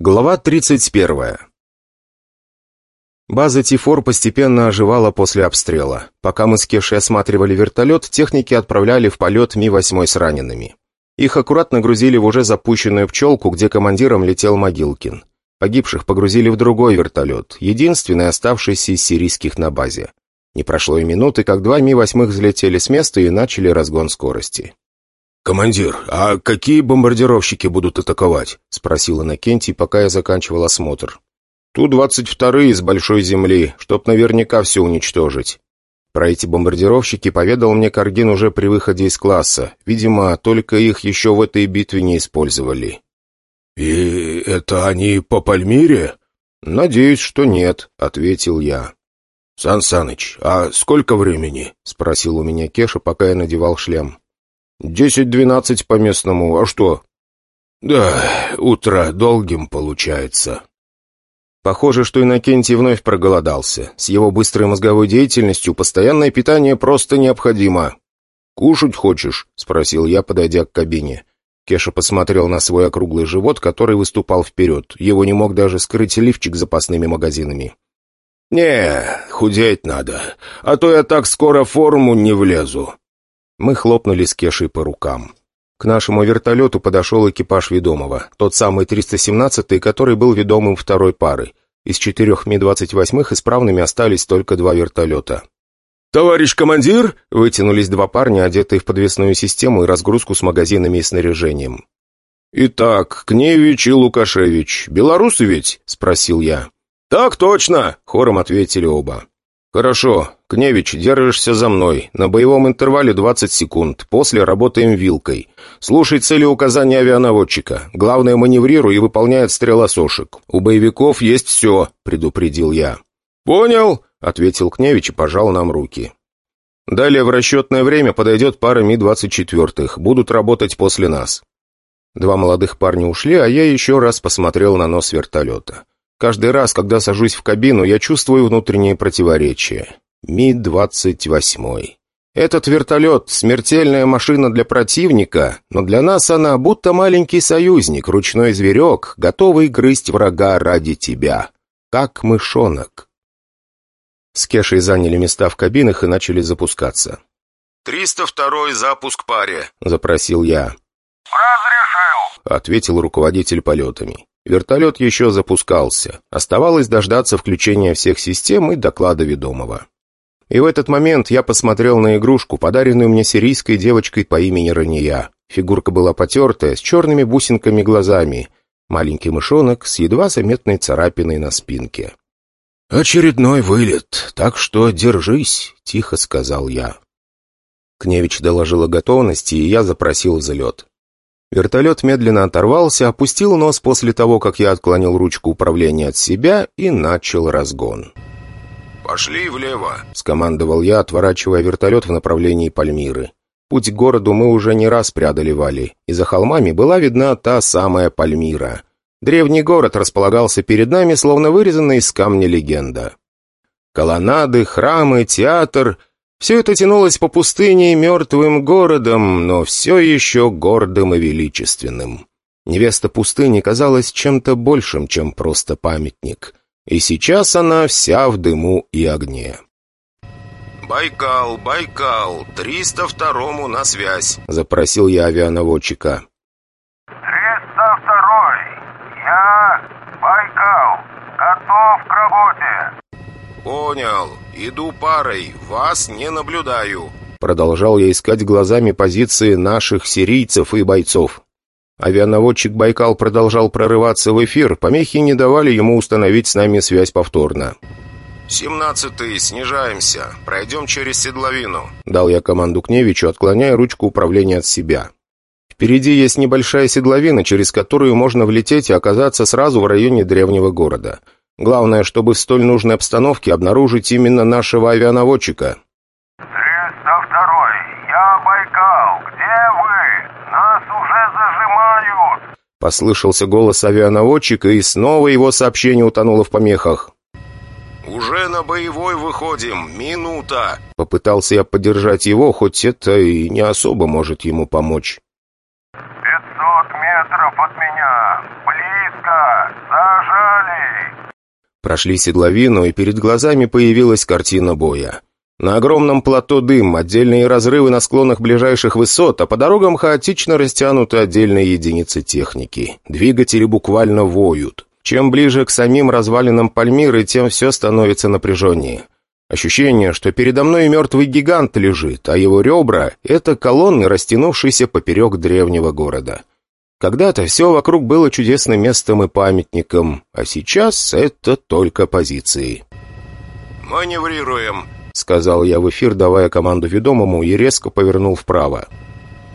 Глава 31. База Тифор постепенно оживала после обстрела. Пока мы с Кешей осматривали вертолет, техники отправляли в полет Ми-8 с ранеными. Их аккуратно грузили в уже запущенную пчелку, где командиром летел Могилкин. Погибших погрузили в другой вертолет, единственный оставшийся из сирийских на базе. Не прошло и минуты, как два Ми-8 взлетели с места и начали разгон скорости. «Командир, а какие бомбардировщики будут атаковать?» — спросил Иннокентий, пока я заканчивал осмотр. «Ту-22 из Большой Земли, чтоб наверняка все уничтожить». Про эти бомбардировщики поведал мне Каргин уже при выходе из класса. Видимо, только их еще в этой битве не использовали. «И это они по Пальмире?» «Надеюсь, что нет», — ответил я. «Сан Саныч, а сколько времени?» — спросил у меня Кеша, пока я надевал шлем. «Десять-двенадцать по местному. А что?» «Да, утро долгим получается». Похоже, что Иннокентий вновь проголодался. С его быстрой мозговой деятельностью постоянное питание просто необходимо. «Кушать хочешь?» — спросил я, подойдя к кабине. Кеша посмотрел на свой округлый живот, который выступал вперед. Его не мог даже скрыть лифчик с запасными магазинами. «Не, худеть надо, а то я так скоро в форму не влезу», мы хлопнули с Кешей по рукам. К нашему вертолету подошел экипаж ведомого, тот самый 317-й, который был ведомым второй пары. Из четырех Ми-28 исправными остались только два вертолета. «Товарищ командир!» — вытянулись два парня, одетые в подвесную систему и разгрузку с магазинами и снаряжением. «Итак, Кневич и Лукашевич. Белорусы ведь?» — спросил я. «Так точно!» — хором ответили оба. «Хорошо. Кневич, держишься за мной. На боевом интервале 20 секунд. После работаем вилкой. Слушай цели указания авианаводчика. Главное, маневрируй и выполняй отстрел осошек. У боевиков есть все», — предупредил я. «Понял», — ответил Кневич и пожал нам руки. «Далее в расчетное время подойдет пара Ми-24. Будут работать после нас». Два молодых парня ушли, а я еще раз посмотрел на нос вертолета. Каждый раз, когда сажусь в кабину, я чувствую внутреннее противоречие. Ми-28. Этот вертолет — смертельная машина для противника, но для нас она будто маленький союзник, ручной зверек, готовый грызть врага ради тебя. Как мышонок. С Кешей заняли места в кабинах и начали запускаться. «Триста второй запуск паре», — запросил я. «Разрешил», — ответил руководитель полетами. Вертолет еще запускался. Оставалось дождаться включения всех систем и доклада ведомого. И в этот момент я посмотрел на игрушку, подаренную мне сирийской девочкой по имени Рания. Фигурка была потертая, с черными бусинками глазами. Маленький мышонок с едва заметной царапиной на спинке. «Очередной вылет, так что держись», — тихо сказал я. Кневич доложил о готовности, и я запросил взлет. Вертолет медленно оторвался, опустил нос после того, как я отклонил ручку управления от себя и начал разгон. «Пошли влево», — скомандовал я, отворачивая вертолет в направлении Пальмиры. Путь к городу мы уже не раз преодолевали, и за холмами была видна та самая Пальмира. Древний город располагался перед нами, словно вырезанная из камня легенда. Колоннады, храмы, театр все это тянулось по пустыне мертвым городом, но все еще гордым и величественным. Невеста пустыни казалась чем-то большим, чем просто памятник. И сейчас она вся в дыму и огне. «Байкал, Байкал, 302-му на связь», — запросил я авианаводчика. «302-й, я Байкал, готов к работе». «Понял. Иду парой. Вас не наблюдаю». Продолжал я искать глазами позиции наших сирийцев и бойцов. Авианаводчик «Байкал» продолжал прорываться в эфир, помехи не давали ему установить с нами связь повторно. «Семнадцатый, снижаемся. Пройдем через седловину», — дал я команду Кневичу, отклоняя ручку управления от себя. Впереди есть небольшая седловина, через которую можно влететь и оказаться сразу в районе древнего города. Главное, чтобы в столь нужной обстановке обнаружить именно нашего авианаводчика. «302-й, я Байкал, где вы? Нас уже зажимают!» Послышался голос авианаводчика, и снова его сообщение утонуло в помехах. «Уже на боевой выходим. Минута!» Попытался я поддержать его, хоть это и не особо может ему помочь. «Пятьсот метров от меня. Близко. Прошли седловину, и перед глазами появилась картина боя. На огромном плато дым, отдельные разрывы на склонах ближайших высот, а по дорогам хаотично растянуты отдельные единицы техники. Двигатели буквально воют. Чем ближе к самим развалинам Пальмиры, тем все становится напряженнее. Ощущение, что передо мной мертвый гигант лежит, а его ребра — это колонны, растянувшиеся поперек древнего города. Когда-то все вокруг было чудесным местом и памятником, а сейчас это только позиции. «Маневрируем», — сказал я в эфир, давая команду ведомому, и резко повернул вправо.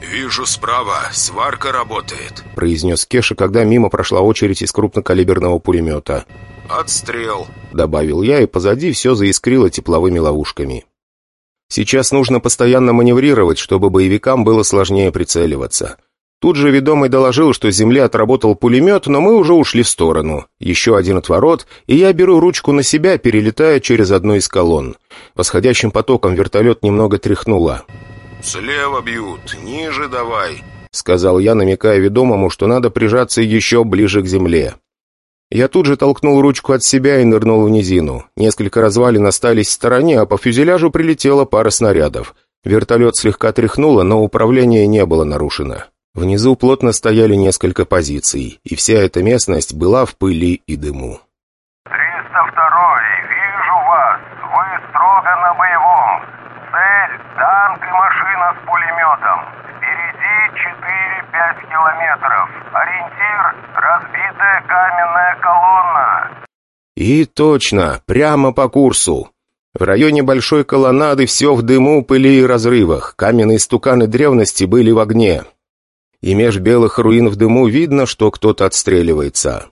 «Вижу справа, сварка работает», — произнес Кеша, когда мимо прошла очередь из крупнокалиберного пулемета. «Отстрел», — добавил я, и позади все заискрило тепловыми ловушками. Сейчас нужно постоянно маневрировать, чтобы боевикам было сложнее прицеливаться. Тут же ведомый доложил, что с земли отработал пулемет, но мы уже ушли в сторону. Еще один отворот, и я беру ручку на себя, перелетая через одну из колонн. Восходящим потоком вертолет немного тряхнуло. «Слева бьют, ниже давай», — сказал я, намекая ведомому, что надо прижаться еще ближе к земле. Я тут же толкнул ручку от себя и нырнул в низину. Несколько развалин остались в стороне, а по фюзеляжу прилетела пара снарядов. Вертолет слегка тряхнуло, но управление не было нарушено. Внизу плотно стояли несколько позиций, и вся эта местность была в пыли и дыму. «302 вижу вас. Вы строго на боевом. Цель — танк и машина с пулеметом. Впереди 4-5 километров. Ориентир — разбитая каменная колонна». И точно, прямо по курсу. В районе большой колоннады все в дыму, пыли и разрывах. Каменные стуканы древности были в огне. И меж белых руин в дыму видно, что кто-то отстреливается.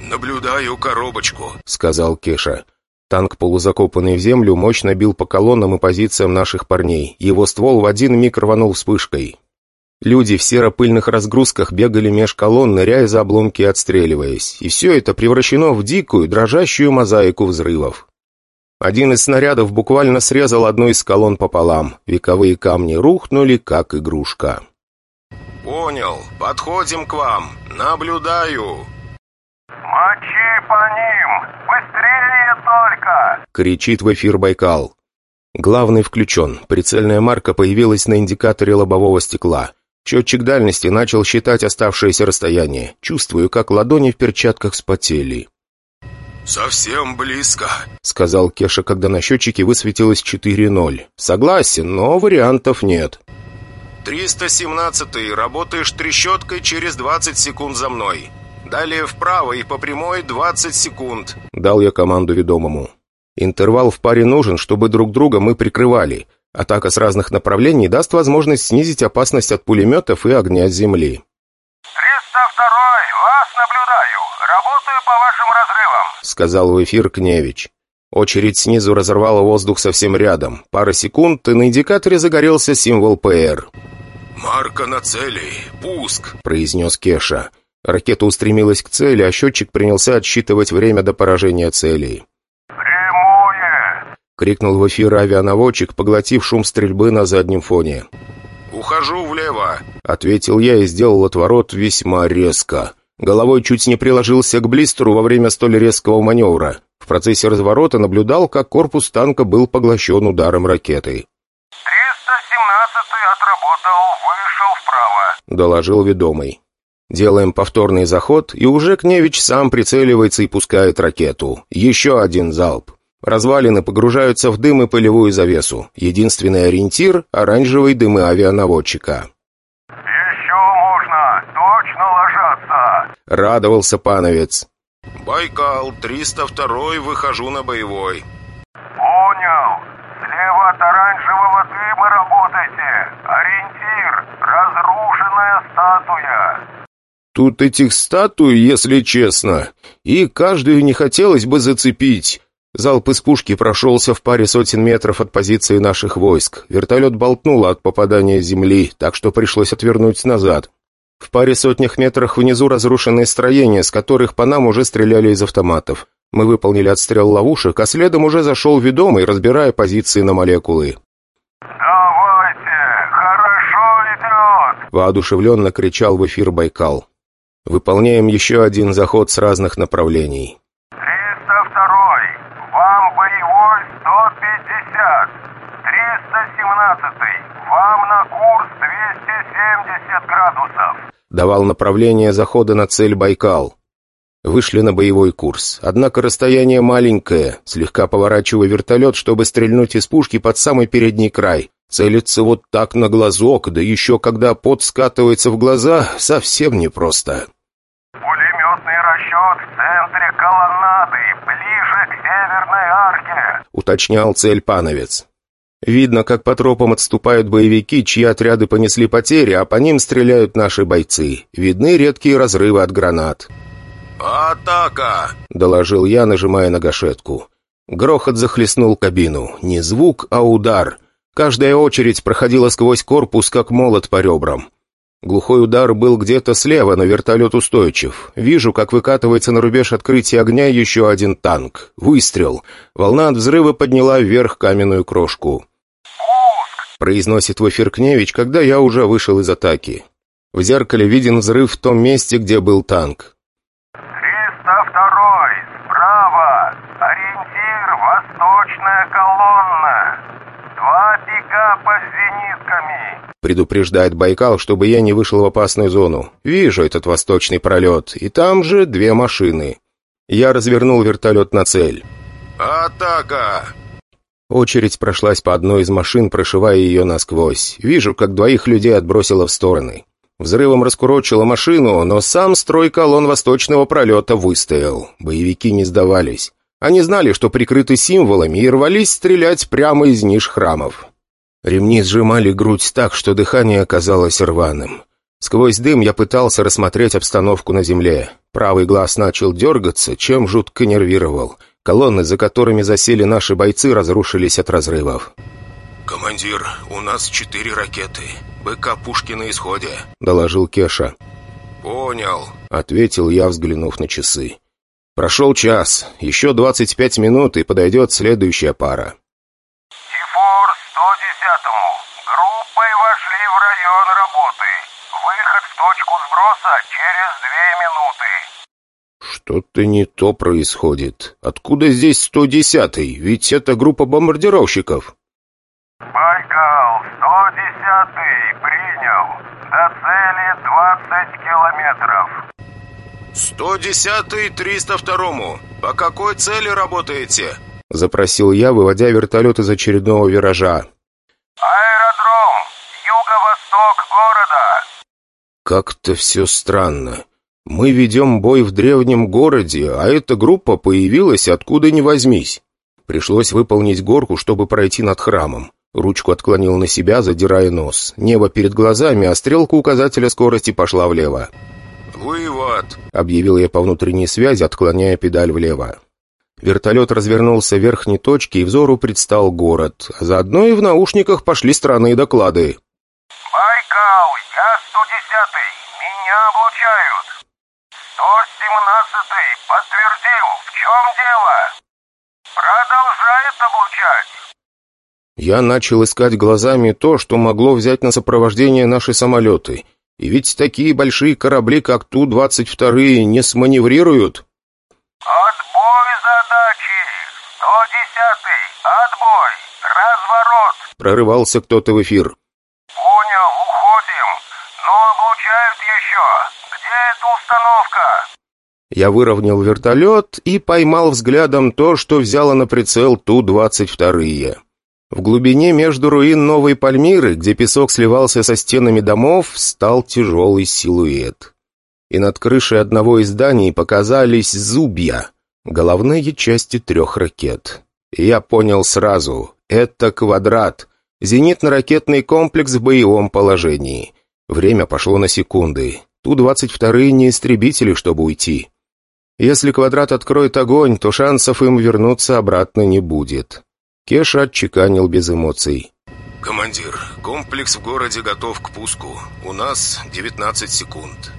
«Наблюдаю коробочку», — сказал Кеша. Танк, полузакопанный в землю, мощно бил по колоннам и позициям наших парней. Его ствол в один миг рванул вспышкой. Люди в серо-пыльных разгрузках бегали меж колонн, ныряя за обломки и отстреливаясь. И все это превращено в дикую, дрожащую мозаику взрывов. Один из снарядов буквально срезал одну из колонн пополам. Вековые камни рухнули, как игрушка. «Понял. Подходим к вам. Наблюдаю». «Мочи по ним! Быстрее только!» — кричит в эфир Байкал. Главный включен. Прицельная марка появилась на индикаторе лобового стекла. Счетчик дальности начал считать оставшееся расстояние. Чувствую, как ладони в перчатках спотели. «Совсем близко», — сказал Кеша, когда на счетчике высветилось 4-0. «Согласен, но вариантов нет». «317-й, работаешь трещоткой через 20 секунд за мной. Далее вправо и по прямой 20 секунд», — дал я команду ведомому. «Интервал в паре нужен, чтобы друг друга мы прикрывали. Атака с разных направлений даст возможность снизить опасность от пулеметов и огня с земли». 302-й, вас наблюдаю. Работаю по вашим разрывам», — сказал в эфир Кневич. Очередь снизу разорвала воздух совсем рядом. Пара секунд, и на индикаторе загорелся символ ПР. «Марка на цели. Пуск», — произнес Кеша. Ракета устремилась к цели, а счетчик принялся отсчитывать время до поражения целей. «Прямое!» — крикнул в эфир авианаводчик, поглотив шум стрельбы на заднем фоне. «Ухожу влево», — ответил я и сделал отворот весьма резко. Головой чуть не приложился к блистеру во время столь резкого маневра. В процессе разворота наблюдал, как корпус танка был поглощен ударом ракеты. «317-й отработал, вышел вправо», — доложил ведомый. Делаем повторный заход, и уже Кневич сам прицеливается и пускает ракету. Еще один залп. Развалины погружаются в дым и пылевую завесу. Единственный ориентир — оранжевые дымы авианаводчика. «Еще можно! Точно ложатся!» — радовался пановец. «Байкал, 302-й, выхожу на боевой». «Понял. Слева от оранжевого дыма работайте. Ориентир — разрушенная статуя». Тут этих статуй, если честно, и каждую не хотелось бы зацепить. Залп из пушки прошелся в паре сотен метров от позиции наших войск. Вертолет болтнуло от попадания земли, так что пришлось отвернуть назад. В паре сотнях метрах внизу разрушенные строения, с которых по нам уже стреляли из автоматов. Мы выполнили отстрел ловушек, а следом уже зашел ведомый, разбирая позиции на молекулы. «Давайте! воодушевленно кричал в эфир Байкал. «Выполняем еще один заход с разных направлений». 302, вам боевой 150, 317, вам на курс 270 градусов». Давал направление захода на цель Байкал. Вышли на боевой курс. Однако расстояние маленькое, слегка поворачивая вертолет, чтобы стрельнуть из пушки под самый передний край. Целиться вот так на глазок, да еще когда пот скатывается в глаза, совсем непросто. Пулеметный расчет в центре колоннады, ближе к северной арке, уточнял цель пановец. Видно, как по тропам отступают боевики, чьи отряды понесли потери, а по ним стреляют наши бойцы. Видны редкие разрывы от гранат. «Атака!» — доложил я, нажимая на гашетку. Грохот захлестнул кабину. Не звук, а удар. Каждая очередь проходила сквозь корпус, как молот по ребрам. Глухой удар был где-то слева, но вертолет устойчив. Вижу, как выкатывается на рубеж открытия огня еще один танк. Выстрел. Волна от взрыва подняла вверх каменную крошку. пуск, Произносит в эфир Кневич, когда я уже вышел из атаки. В зеркале виден взрыв в том месте, где был танк. 302 справа, ориентир восточная колонна, пикапа с зенитками. Предупреждает Байкал, чтобы я не вышел в опасную зону. Вижу этот восточный пролет, и там же две машины. Я развернул вертолет на цель. «Атака!» Очередь прошлась по одной из машин, прошивая ее насквозь. Вижу, как двоих людей отбросило в стороны. Взрывом раскурочило машину, но сам строй колонн восточного пролета выстоял. Боевики не сдавались. Они знали, что прикрыты символами, и рвались стрелять прямо из ниш храмов. Ремни сжимали грудь так, что дыхание оказалось рваным. Сквозь дым я пытался рассмотреть обстановку на земле. Правый глаз начал дергаться, чем жутко нервировал. Колонны, за которыми засели наши бойцы, разрушились от разрывов. «Командир, у нас четыре ракеты. БК пушки на исходе», — доложил Кеша. «Понял». — ответил я, взглянув на часы. «Прошел час. Еще двадцать пять минут, и подойдет следующая пара». Точку сброса через две минуты. «Что-то не то происходит. Откуда здесь 110-й? Ведь это группа бомбардировщиков». Байкал 110-й принял. До цели 20 километров. «110-й 302-му. По какой цели работаете?» — запросил я, выводя вертолет из очередного виража. Аэродром. Юго-восток города. «Как-то все странно. Мы ведем бой в древнем городе, а эта группа появилась откуда ни возьмись. Пришлось выполнить горку, чтобы пройти над храмом. Ручку отклонил на себя, задирая нос. Небо перед глазами, а стрелка указателя скорости пошла влево. «Вывод!» — объявил я по внутренней связи, отклоняя педаль влево. Вертолет развернулся в верхней точке, и взору предстал город. Заодно и в наушниках пошли странные доклады. Байкал, я 110-й. Меня облучают. 117-й подтвердил. В чем дело? Продолжает облучать. Я начал искать глазами то, что могло взять на сопровождение наши самолеты. И ведь такие большие корабли, как Ту-22, не сманеврируют. Отбой задачи. 110-й. Отбой. Разворот. Прорывался кто-то в эфир. Понял, уходим. Но облучают еще. Где эта установка? Я выровнял вертолет и поймал взглядом то, что взяло на прицел Ту-22. В глубине между руин Новой Пальмиры, где песок сливался со стенами домов, стал тяжелый силуэт. И над крышей одного из зданий показались зубья, головные части трех ракет. Я понял сразу — это «Квадрат», зенитно-ракетный комплекс в боевом положении. Время пошло на секунды. Ту-22 не истребители, чтобы уйти. Если «Квадрат» откроет огонь, то шансов им вернуться обратно не будет. Кеша отчеканил без эмоций. «Командир, комплекс в городе готов к пуску. У нас 19 секунд.